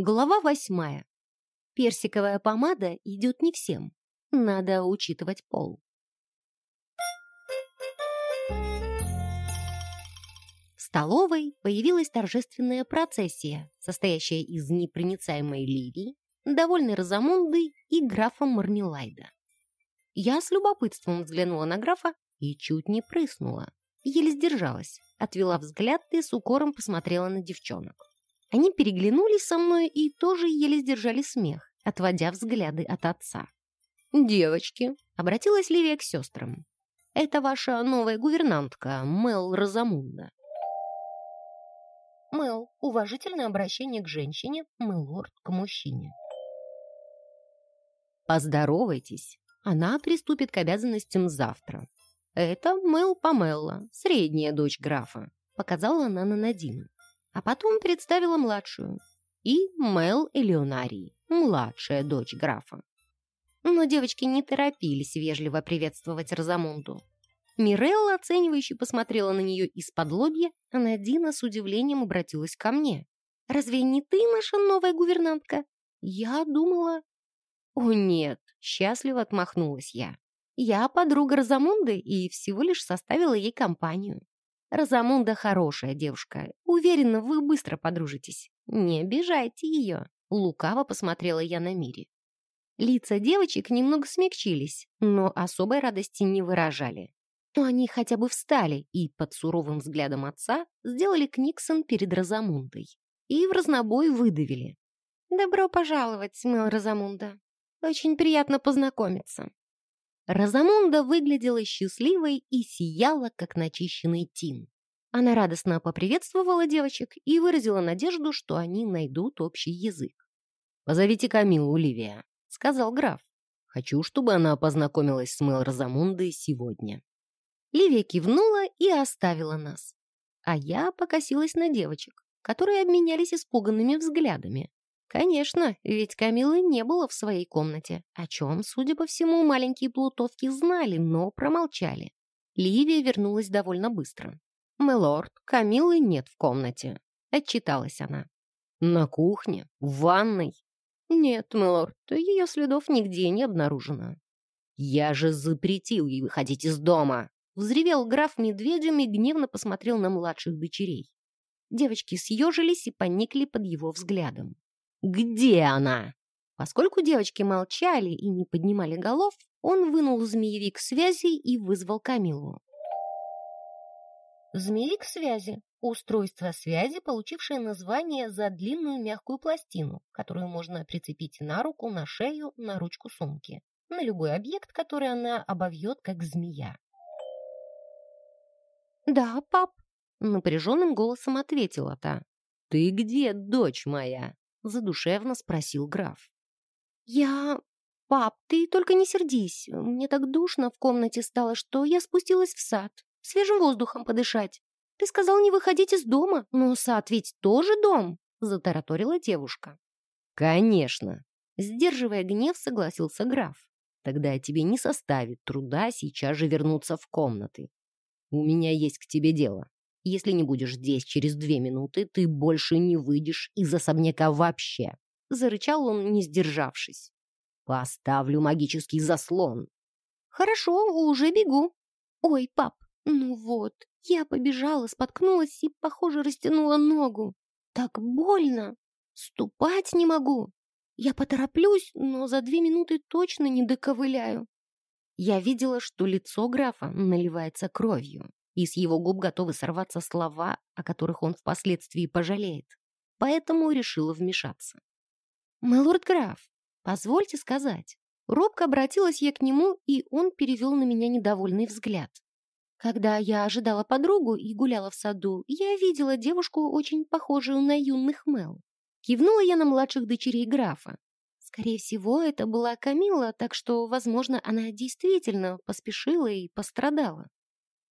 Глава восьмая. Персиковая помада идет не всем. Надо учитывать пол. В столовой появилась торжественная процессия, состоящая из непроницаемой Ливии, довольной Розамунды и графа Мармелайда. Я с любопытством взглянула на графа и чуть не прыснула. Еле сдержалась, отвела взгляд и с укором посмотрела на девчонок. Они переглянулись со мной и тоже еле сдержали смех, отводя взгляды от отца. «Девочки», — обратилась Ливия к сестрам, — «это ваша новая гувернантка, Мел Розамунда». Мел — уважительное обращение к женщине, Мелорд к мужчине. Поздоровайтесь, она приступит к обязанностям завтра. Это Мел Памелла, средняя дочь графа, показала она на Надину а потом представила младшую. И Мел Элеонарии, младшая дочь графа. Но девочки не торопились вежливо приветствовать Розамунду. Мирелла оценивающе посмотрела на нее из-под лобья, а Надина с удивлением обратилась ко мне. «Разве не ты наша новая гувернантка?» Я думала... «О нет!» — счастливо отмахнулась я. «Я подруга Розамунды и всего лишь составила ей компанию. Розамунда хорошая девушка. Уверена, вы быстро подружитесь. Не обижайте ее. Лукаво посмотрела я на Мире. Лица девочек немного смягчились, но особой радости не выражали. Но они хотя бы встали и под суровым взглядом отца сделали книксон перед Розамундой. И в разнобой выдавили. «Добро пожаловать, Мэл Розамунда. Очень приятно познакомиться. Розамунда выглядела счастливой и сияла, как начищенный тин. Она радостно поприветствовала девочек и выразила надежду, что они найдут общий язык. «Позовите Камилу, Ливия», — сказал граф. «Хочу, чтобы она познакомилась с Мэл Розамундой сегодня». Ливия кивнула и оставила нас. А я покосилась на девочек, которые обменялись испуганными взглядами. Конечно, ведь Камилы не было в своей комнате, о чем, судя по всему, маленькие плутовки знали, но промолчали. Ливия вернулась довольно быстро. «Мэлорд, Камилы нет в комнате», — отчиталась она. «На кухне? В ванной?» «Нет, мэлорд, ее следов нигде не обнаружено». «Я же запретил ей выходить из дома!» Взревел граф медведем и гневно посмотрел на младших дочерей. Девочки съежились и поникли под его взглядом. Где она?» Поскольку девочки молчали и не поднимали голов, он вынул змеевик связи и вызвал Камилу. Змеевик связи – устройство связи, получившее название за длинную мягкую пластину, которую можно прицепить на руку, на шею, на ручку сумки, на любой объект, который она обовьет, как змея. «Да, пап», — напряженным голосом ответила та. «Ты где, дочь моя?» Задушевно спросил граф. «Я... Пап, ты только не сердись. Мне так душно в комнате стало, что я спустилась в сад. Свежим воздухом подышать. Ты сказал не выходить из дома, но сад ведь тоже дом», затараторила девушка. «Конечно!» Сдерживая гнев, согласился граф. «Тогда тебе не составит труда сейчас же вернуться в комнаты. У меня есть к тебе дело. Если не будешь здесь через две минуты, ты больше не выйдешь из особняка вообще!» Зарычал он, не сдержавшись. «Поставлю магический заслон!» «Хорошо, уже бегу!» «Ой, пап, ну вот, я побежала, споткнулась и, похоже, растянула ногу. Так больно! Ступать не могу! Я потороплюсь, но за две минуты точно не доковыляю!» Я видела, что лицо графа наливается кровью и с его губ готовы сорваться слова, о которых он впоследствии пожалеет. Поэтому решила вмешаться. «Мэлорд граф, позвольте сказать». Робко обратилась я к нему, и он перевел на меня недовольный взгляд. Когда я ожидала подругу и гуляла в саду, я видела девушку, очень похожую на юных Мел. Кивнула я на младших дочерей графа. Скорее всего, это была Камила, так что, возможно, она действительно поспешила и пострадала.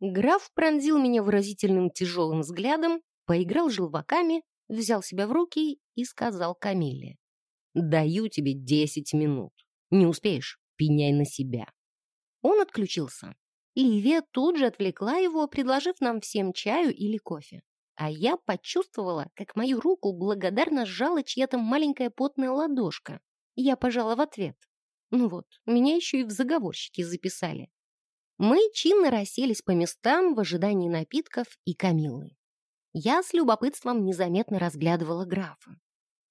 Граф пронзил меня выразительным тяжелым взглядом, поиграл желваками, взял себя в руки и сказал Камиле. «Даю тебе десять минут. Не успеешь, пеняй на себя». Он отключился. Ливия тут же отвлекла его, предложив нам всем чаю или кофе. а я почувствовала, как мою руку благодарно сжала чья-то маленькая потная ладошка. Я пожала в ответ. Ну вот, меня еще и в заговорщики записали. Мы чинно расселись по местам в ожидании напитков и Камиллы. Я с любопытством незаметно разглядывала графа.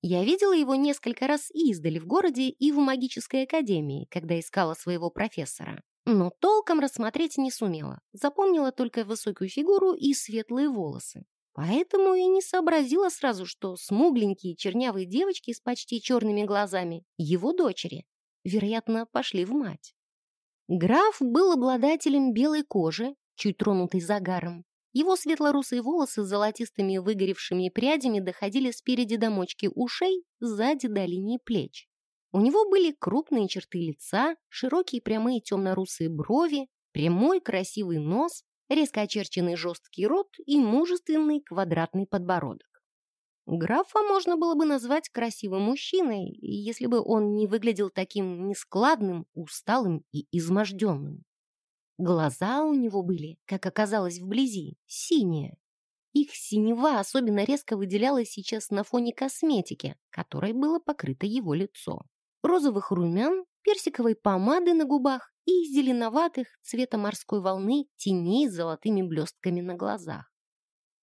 Я видела его несколько раз издали в городе и в магической академии, когда искала своего профессора. Но толком рассмотреть не сумела. Запомнила только высокую фигуру и светлые волосы. Поэтому и не сообразила сразу, что смугленькие чернявые девочки с почти черными глазами — его дочери. Вероятно, пошли в мать. Граф был обладателем белой кожи, чуть тронутой загаром. Его светлорусые волосы с золотистыми выгоревшими прядями доходили спереди до мочки ушей, сзади до линии плеч. У него были крупные черты лица, широкие прямые темно-русые брови, прямой красивый нос, резко очерченный жесткий рот и мужественный квадратный подбородок. Графа можно было бы назвать красивым мужчиной, если бы он не выглядел таким нескладным, усталым и изможденным. Глаза у него были, как оказалось вблизи, синие. Их синева особенно резко выделялась сейчас на фоне косметики, которой было покрыто его лицо. Розовых румян, персиковой помады на губах и зеленоватых цвета морской волны теней с золотыми блестками на глазах.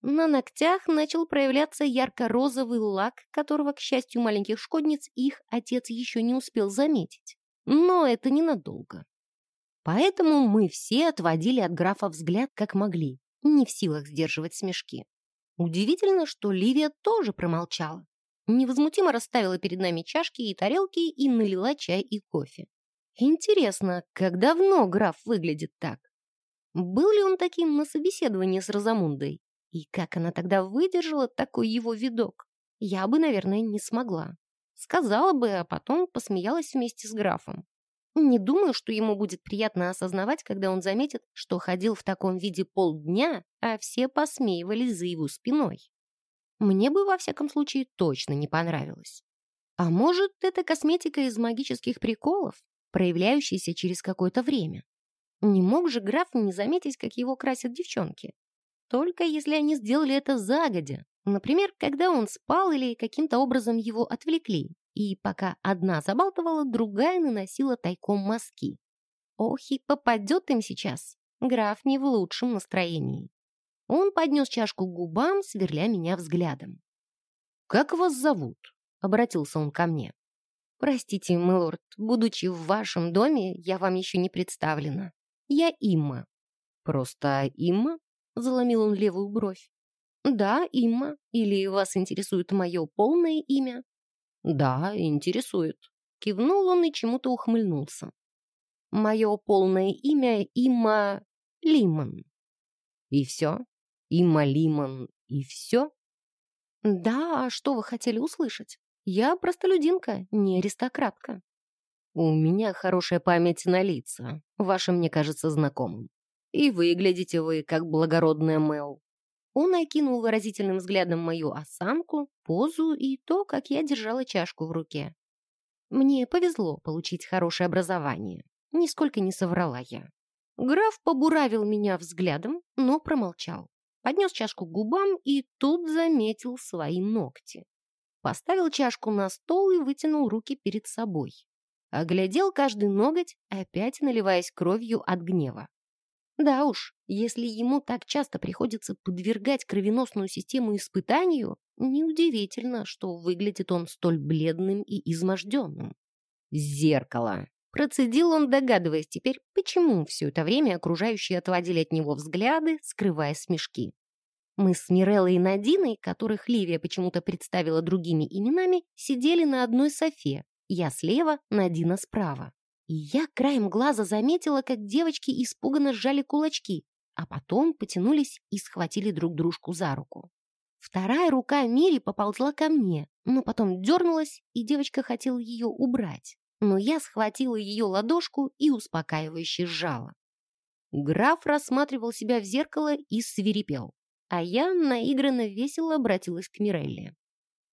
На ногтях начал проявляться ярко-розовый лак, которого, к счастью маленьких шкодниц, их отец еще не успел заметить. Но это ненадолго. Поэтому мы все отводили от графа взгляд как могли, не в силах сдерживать смешки. Удивительно, что Ливия тоже промолчала. Невозмутимо расставила перед нами чашки и тарелки и налила чай и кофе. Интересно, как давно граф выглядит так? Был ли он таким на собеседовании с Розамундой? И как она тогда выдержала такой его видок? Я бы, наверное, не смогла. Сказала бы, а потом посмеялась вместе с графом. Не думаю, что ему будет приятно осознавать, когда он заметит, что ходил в таком виде полдня, а все посмеивались за его спиной. Мне бы, во всяком случае, точно не понравилось. А может, это косметика из магических приколов, проявляющаяся через какое-то время? Не мог же граф не заметить, как его красят девчонки? Только если они сделали это загодя. Например, когда он спал или каким-то образом его отвлекли. И пока одна забалтывала, другая наносила тайком мазки. Ох, и попадет им сейчас. Граф не в лучшем настроении. Он поднес чашку к губам, сверля меня взглядом. «Как вас зовут?» — обратился он ко мне. «Простите, милорд, будучи в вашем доме, я вам еще не представлена. Я Имма». «Просто Имма?» Заломил он левую бровь. «Да, Имма. Или вас интересует мое полное имя?» «Да, интересует». Кивнул он и чему-то ухмыльнулся. «Мое полное имя Имма Лимон». «И все? Имма Лимон и все?» «Да, а что вы хотели услышать? Я простолюдинка, не аристократка». «У меня хорошая память на лица. Ваша мне кажется знакомым. И выглядите вы, как благородная Мел. Он окинул выразительным взглядом мою осанку, позу и то, как я держала чашку в руке. Мне повезло получить хорошее образование. Нисколько не соврала я. Граф побуравил меня взглядом, но промолчал. Поднес чашку к губам и тут заметил свои ногти. Поставил чашку на стол и вытянул руки перед собой. Оглядел каждый ноготь, опять наливаясь кровью от гнева. Да уж, если ему так часто приходится подвергать кровеносную систему испытанию, неудивительно, что выглядит он столь бледным и изможденным. «Зеркало!» Процедил он, догадываясь теперь, почему все это время окружающие отводили от него взгляды, скрывая смешки. Мы с Миреллой и Надиной, которых Ливия почему-то представила другими именами, сидели на одной софе. Я слева, Надина справа. И я краем глаза заметила, как девочки испуганно сжали кулачки, а потом потянулись и схватили друг дружку за руку. Вторая рука Мири поползла ко мне, но потом дернулась, и девочка хотела ее убрать. Но я схватила ее ладошку и успокаивающе сжала. Граф рассматривал себя в зеркало и свирепел, а я наигранно весело обратилась к Мирелле.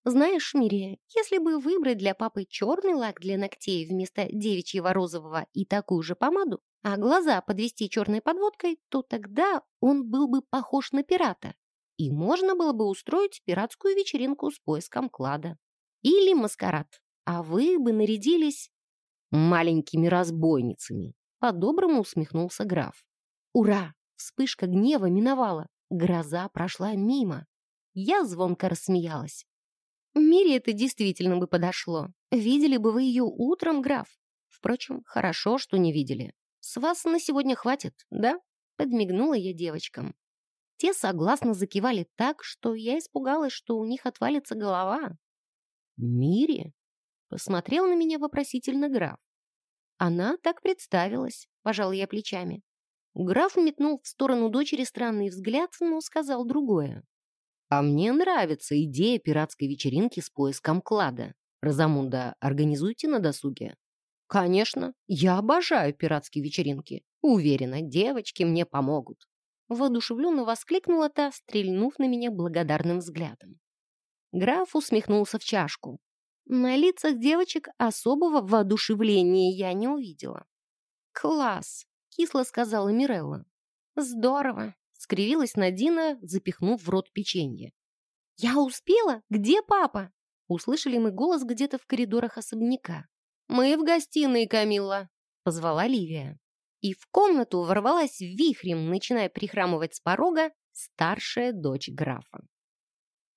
Знаешь, Мири, если бы выбрать для папы черный лак для ногтей вместо девичьего розового и такую же помаду, а глаза подвести черной подводкой, то тогда он был бы похож на пирата. И можно было бы устроить пиратскую вечеринку с поиском клада. Или маскарад. А вы бы нарядились маленькими разбойницами. По-доброму усмехнулся граф. Ура! Вспышка гнева миновала. Гроза прошла мимо. Я звонко рассмеялась. Мире это действительно бы подошло. Видели бы вы ее утром, граф. Впрочем, хорошо, что не видели. С вас на сегодня хватит, да? Подмигнула я девочкам. Те согласно закивали так, что я испугалась, что у них отвалится голова. «Мире?» — посмотрел на меня вопросительно граф. Она так представилась, пожал я плечами. Граф метнул в сторону дочери странный взгляд, но сказал другое. «А мне нравится идея пиратской вечеринки с поиском клада. Розамунда, организуйте на досуге». «Конечно, я обожаю пиратские вечеринки. Уверена, девочки мне помогут». Воодушевленно воскликнула та, стрельнув на меня благодарным взглядом. Граф усмехнулся в чашку. На лицах девочек особого воодушевления я не увидела. «Класс!» — кисло сказала Мирелла. «Здорово!» — скривилась Надина, запихнув в рот печенье. «Я успела? Где папа?» Услышали мы голос где-то в коридорах особняка. «Мы в гостиной, Камилла!» — позвала Ливия. И в комнату ворвалась вихрем, начиная прихрамывать с порога, старшая дочь графа.